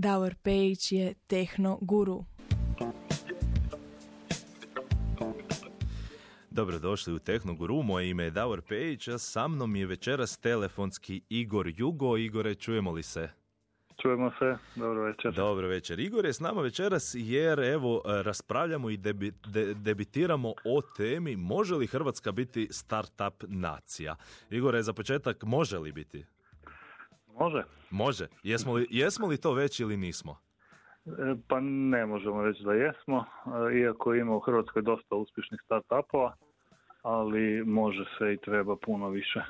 Davor Pejić je tehno guru. Dobrodošli u Tehnoguru, moje ime je Davor Pejić, a sa mnom je večeras telefonski Igor Jugo. Igore, čujemo li se? Čujemo se, dobro večer. Dobro večer. Igor je s nama večeras jer evo raspravljamo i debi, debitiramo o temi može li Hrvatska biti startup nacija. Igore, za početak može li biti? Može. Može. Jesmo li, jesmo li to već ili nismo? E, pa ne možemo reći da jesmo, e, iako ima u Hrvatskoj dosta uspješnih startupova, ali može se i treba puno više.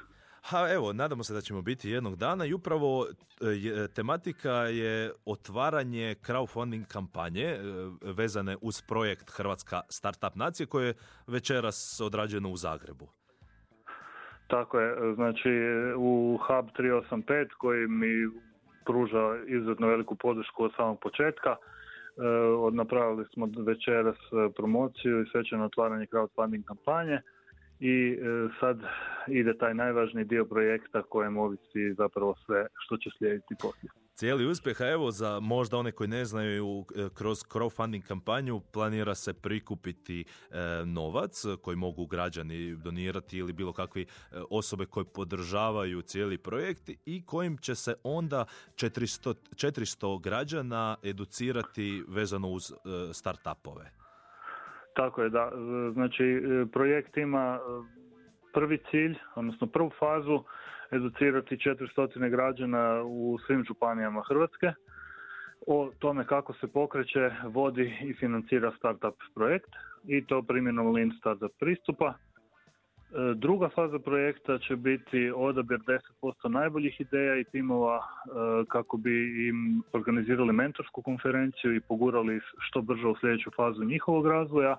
Ha, evo, nadamo se da ćemo biti jednog dana i upravo e, tematika je otvaranje crowdfunding kampanje vezane uz projekt Hrvatska Startup Nacije koje je večeras odrađeno u Zagrebu. Tako je, znači u Hub 385 koji mi pruža izuzetno veliku podršku od samog početka. E, napravili smo večeras e, promociju i svečano otvaranje crowdfunding kampanje i e, sad ide taj najvažniji dio projekta kojem ovisi zapravo sve što će slijediti poslije. Cijeli uspjeh, a evo za možda one koji ne znaju, e, kroz crowdfunding kampanju planira se prikupiti e, novac koji mogu građani donirati ili bilo kakvi osobe koje podržavaju cijeli projekt i kojim će se onda 400, 400 građana educirati vezano uz startupove. Tako je, da. Znači, e, projekt ima e, prvi cilj, odnosno prvu fazu, educirati 400 građana u svim županijama Hrvatske o tome kako se pokreće, vodi i financira startup projekt i to primjenom Lean Startup pristupa E, druga faza projekta će biti odabir 10% najboljih ideja i timova e, kako bi im organizirali mentorsku konferenciju i pogurali što brže u sljedeću fazu njihovog razvoja.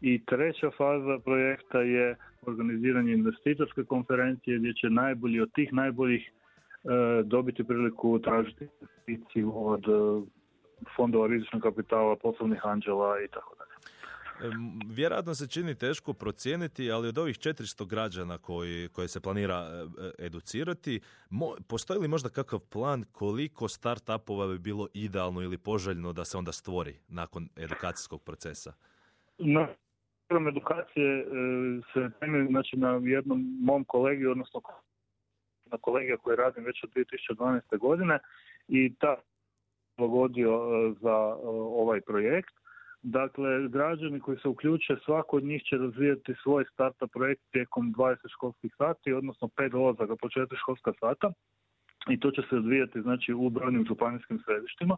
I treća faza projekta je organiziranje investitorske konferencije gdje će najbolji od tih najboljih e, dobiti priliku tražiti investiciju od fondova rizičnog kapitala, poslovnih anđela i tako dalje. Vjerojatno se čini teško procijeniti, ali od ovih 400 građana koji, koje se planira e, e, educirati, postoji li možda kakav plan koliko startupova bi bilo idealno ili poželjno da se onda stvori nakon edukacijskog procesa? Na edukacije e, se temelji znači, na jednom mom kolegi, odnosno na kolegija koji radim već od 2012. godine i ta pogodio za ovaj projekt Dakle, građani koji se uključe, svako od njih će razvijati svoj startup projekt tijekom 20 školskih sati, odnosno 5 dolazaka po 4 školska sata i to će se odvijati znači, u brojnim županijskim središtima.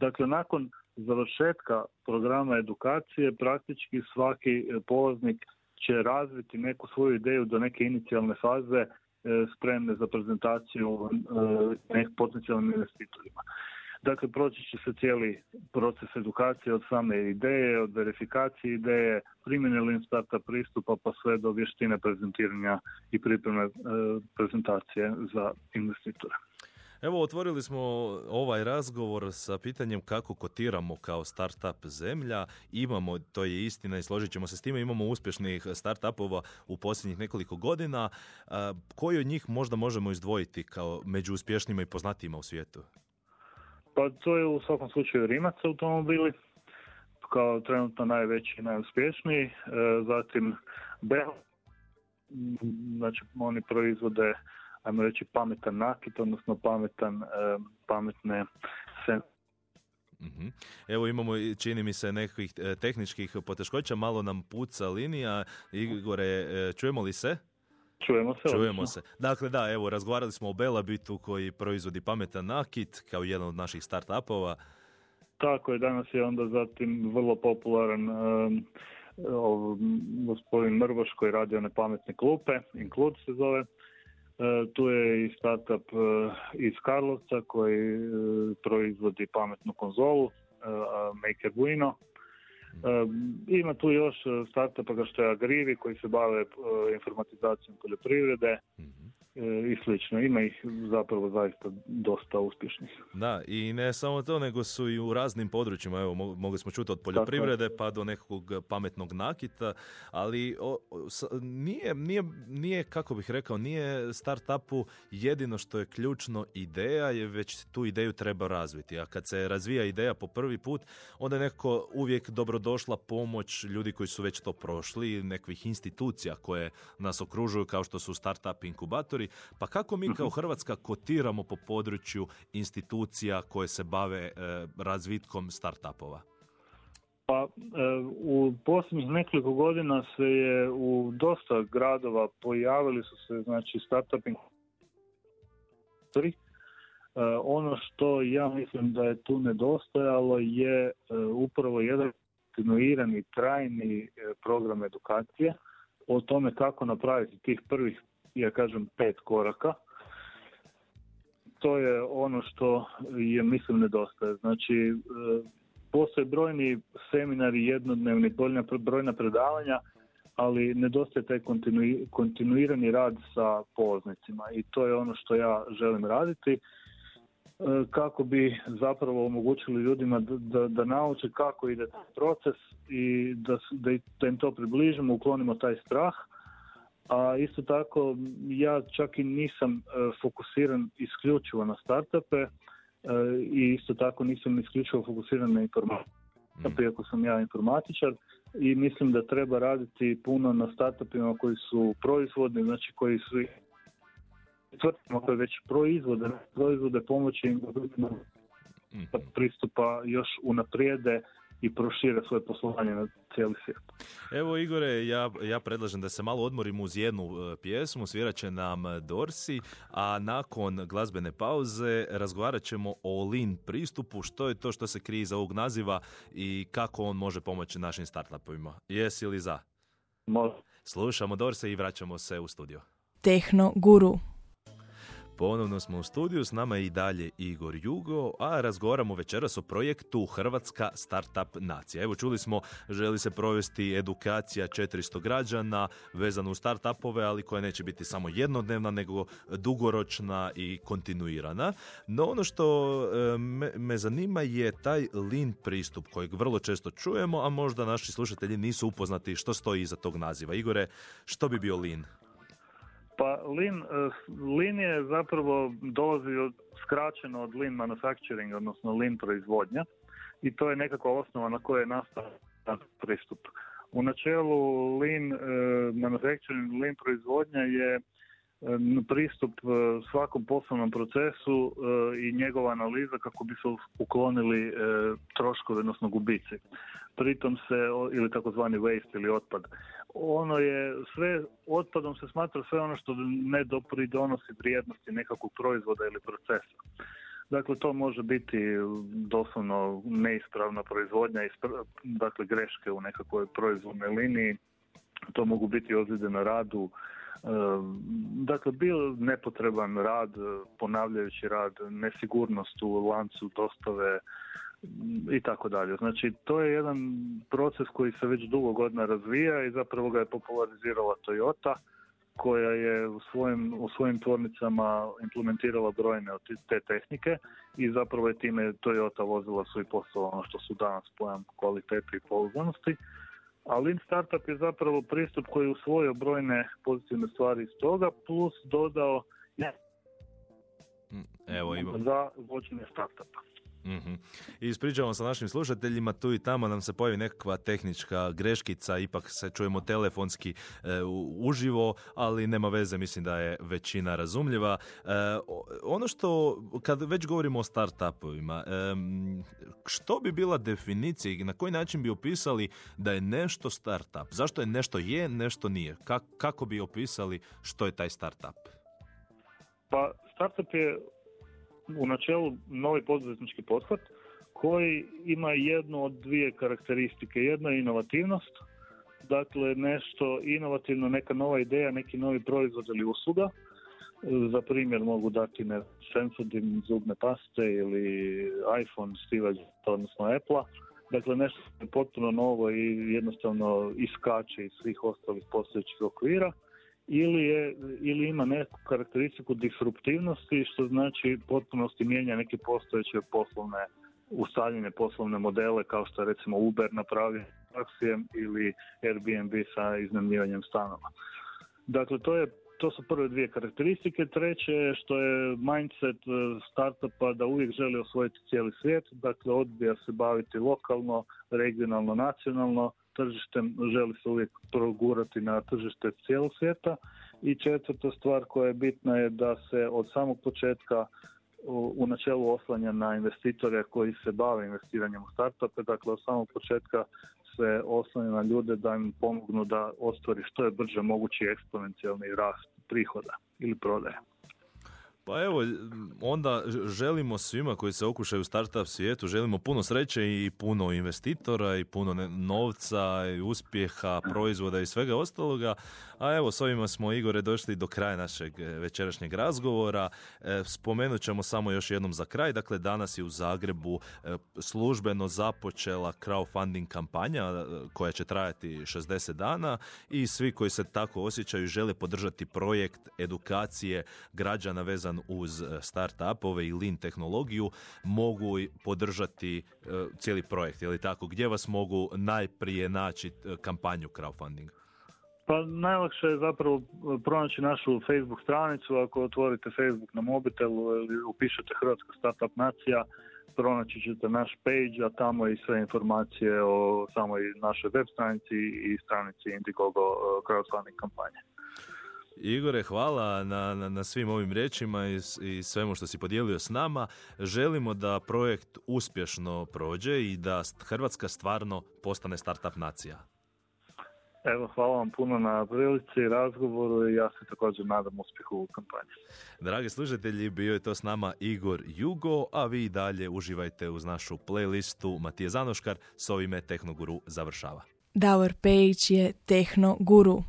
Dakle, nakon završetka programa edukacije praktički svaki polaznik će razviti neku svoju ideju do neke inicijalne faze e, spremne za prezentaciju e, nek potencijalnim investitorima. Dakle, proći će se cijeli proces edukacije od same ideje, od verifikacije ideje, primjene Lean Starta pristupa pa sve do vještine prezentiranja i pripreme e, prezentacije za investitore. Evo, otvorili smo ovaj razgovor sa pitanjem kako kotiramo kao startup zemlja. Imamo, to je istina i složit ćemo se s time, imamo uspješnih startupova u posljednjih nekoliko godina. koji od njih možda možemo izdvojiti kao među uspješnijima i poznatijima u svijetu? Pa to je u svakom slučaju Rimac automobili, kao trenutno najveći i najuspješniji. E, zatim Bell, znači oni proizvode, ajmo reći, pametan nakit, odnosno pametan, e, pametne sen. Mhm. Evo imamo, čini mi se, nekih e, tehničkih poteškoća, malo nam puca linija. Igore, čujemo li se? Čujemo se. Čujemo se. Dakle, da, evo, razgovarali smo o Belabitu koji proizvodi pametan nakit kao jedan od naših startupova. Tako je, danas je onda zatim vrlo popularan um, gospodin Mrvoš koji radi one pametne klupe, Include se zove. Uh, tu je i startup uh, iz Karlovca koji uh, proizvodi pametnu konzolu, Maker Bueno. Ima tu još e, startupa kao što je Agrivi koji se bave e, informatizacijom poljoprivrede. Mhm. E, i slično. Ima ih zapravo zaista dosta uspješnih. Da, i ne samo to, nego su i u raznim područjima. Evo, mogli smo čuti od poljoprivrede pa do nekog pametnog nakita, ali o, nije, nije, nije, kako bih rekao, nije startupu jedino što je ključno ideja, je već tu ideju treba razviti. A kad se razvija ideja po prvi put, onda je neko uvijek dobrodošla pomoć ljudi koji su već to prošli, nekih institucija koje nas okružuju kao što su startup inkubatori, pa kako mi kao mhm. Hrvatska kotiramo po području institucija koje se bave e, razvitkom startupova? Pa e, u posljednjih nekoliko godina se je u dosta gradova pojavili su se znači startuping e, ono što ja mislim da je tu nedostajalo je upravo jedan kontinuirani trajni program edukacije o tome kako napraviti tih prvih ja kažem pet koraka. To je ono što je mislim nedostaje. Znači, e, postoje brojni seminari, jednodnevni, brojna predavanja, ali nedostaje taj kontinuirani rad sa polaznicima i to je ono što ja želim raditi e, kako bi zapravo omogućili ljudima da, da, da nauče kako ide proces i da, da im to približimo, uklonimo taj strah a isto tako ja čak i nisam e, fokusiran isključivo na startupe e, i isto tako nisam isključivo fokusiran na informacije. Mm. Iako sam ja informatičar i mislim da treba raditi puno na startupima koji su proizvodni, znači koji su tvrtkama koje već proizvode, proizvode pomoći im mm. pristupa još unaprijede i prošire svoje poslovanje na cijeli svijet. Evo Igore, ja, ja predlažem da se malo odmorimo uz jednu e, pjesmu, svirat će nam Dorsi, a nakon glazbene pauze razgovarat ćemo o Lean pristupu, što je to što se krije za ovog naziva i kako on može pomoći našim startupovima. Jesi li za? Može. Slušamo Dorse i vraćamo se u studio. Tehno Guru Ponovno smo u studiju, s nama je i dalje Igor Jugo, a razgovaramo večeras o projektu Hrvatska Startup Nacija. Evo čuli smo, želi se provesti edukacija 400 građana vezano u startupove, ali koja neće biti samo jednodnevna, nego dugoročna i kontinuirana. No ono što e, me, me zanima je taj lean pristup kojeg vrlo često čujemo, a možda naši slušatelji nisu upoznati što stoji iza tog naziva. Igore, što bi bio lean? Pa Lean, e, Lean je zapravo dolazi od, skraćeno od Lean manufacturing, odnosno Lean proizvodnja i to je nekakva osnova na kojoj je nastao pristup. U načelu Lean e, manufacturing, Lean proizvodnja je pristup e, svakom poslovnom procesu i njegova analiza kako bi se uklonili troškovi, odnosno gubici. Pritom se, ili takozvani waste ili otpad, ono je sve, otpadom se smatra sve ono što ne dopridonosi vrijednosti nekakvog proizvoda ili procesa. Dakle, to može biti doslovno neispravna proizvodnja, dakle greške u nekakvoj proizvodnoj liniji, to mogu biti ozljede na radu, e, Dakle, bil nepotreban rad, ponavljajući rad, nesigurnost u lancu dostave, i tako dalje. Znači, to je jedan proces koji se već dugo godina razvija i zapravo ga je popularizirala Toyota koja je u svojim, u svojim tvornicama implementirala brojne od te tehnike i zapravo je time Toyota vozila svoj posao ono što su danas pojam kvalitete i pouzdanosti. A Lean Startup je zapravo pristup koji je usvojio brojne pozitivne stvari iz toga plus dodao Evo, za vođenje startupa. Mm I ispričavam sa našim slušateljima, tu i tamo nam se pojavi nekakva tehnička greškica, ipak se čujemo telefonski e, uživo, ali nema veze, mislim da je većina razumljiva. E, ono što, kad već govorimo o startupovima, e, što bi bila definicija i na koji način bi opisali da je nešto startup? Zašto je nešto je, nešto nije? kako bi opisali što je taj startup? Pa startup je u načelu novi poduzetnički pothvat koji ima jednu od dvije karakteristike. Jedna je inovativnost, dakle nešto inovativno, neka nova ideja, neki novi proizvod ili usluga. Za primjer mogu dati ne Sensodyne zubne paste ili iPhone Steve odnosno apple Dakle, nešto potpuno novo i jednostavno iskače iz svih ostalih postojećih okvira ili, je, ili ima neku karakteristiku disruptivnosti, što znači potpunosti mijenja neke postojeće poslovne ustaljene poslovne modele kao što je recimo Uber napravio taksijem ili Airbnb sa iznajmljivanjem stanova. Dakle, to je to su prve dvije karakteristike. Treće je što je mindset e, startupa da uvijek želi osvojiti cijeli svijet, dakle odbija se baviti lokalno, regionalno, nacionalno tržištem, želi se uvijek progurati na tržište cijelog svijeta. I četvrta stvar koja je bitna je da se od samog početka u načelu oslanja na investitore koji se bave investiranjem u startupe, dakle od samog početka se oslanja na ljude da im pomognu da ostvari što je brže mogući eksponencijalni rast prihoda ili prodaje. Pa evo, onda želimo svima koji se okušaju u startup svijetu, želimo puno sreće i puno investitora i puno novca i uspjeha, proizvoda i svega ostaloga. A evo, s ovima smo, Igore, došli do kraja našeg e, večerašnjeg razgovora. E, spomenut ćemo samo još jednom za kraj. Dakle, danas je u Zagrebu e, službeno započela crowdfunding kampanja koja će trajati 60 dana i svi koji se tako osjećaju žele podržati projekt edukacije građana vezan uz start-upove i lean tehnologiju mogu podržati cijeli projekt. Je li tako? Gdje vas mogu najprije naći kampanju crowdfundinga? Pa najlakše je zapravo pronaći našu Facebook stranicu, ako otvorite Facebook na mobitelu ili upišete Hrvatska Startup Nacija, pronaći ćete naš page, a tamo i sve informacije o samoj našoj web stranici i stranici Indiegogo e, crowdfunding kampanje. Igore, hvala na, na, na svim ovim riječima i, i svemu što si podijelio s nama. Želimo da projekt uspješno prođe i da Hrvatska stvarno postane startup nacija. Evo, hvala vam puno na prilici i razgovoru i ja se također nadam uspjehu u kampanji. Dragi slušatelji, bio je to s nama Igor Jugo, a vi dalje uživajte uz našu playlistu Matije Zanoškar. S ovime Tehnoguru završava. Davor Pejić je Tehnoguru.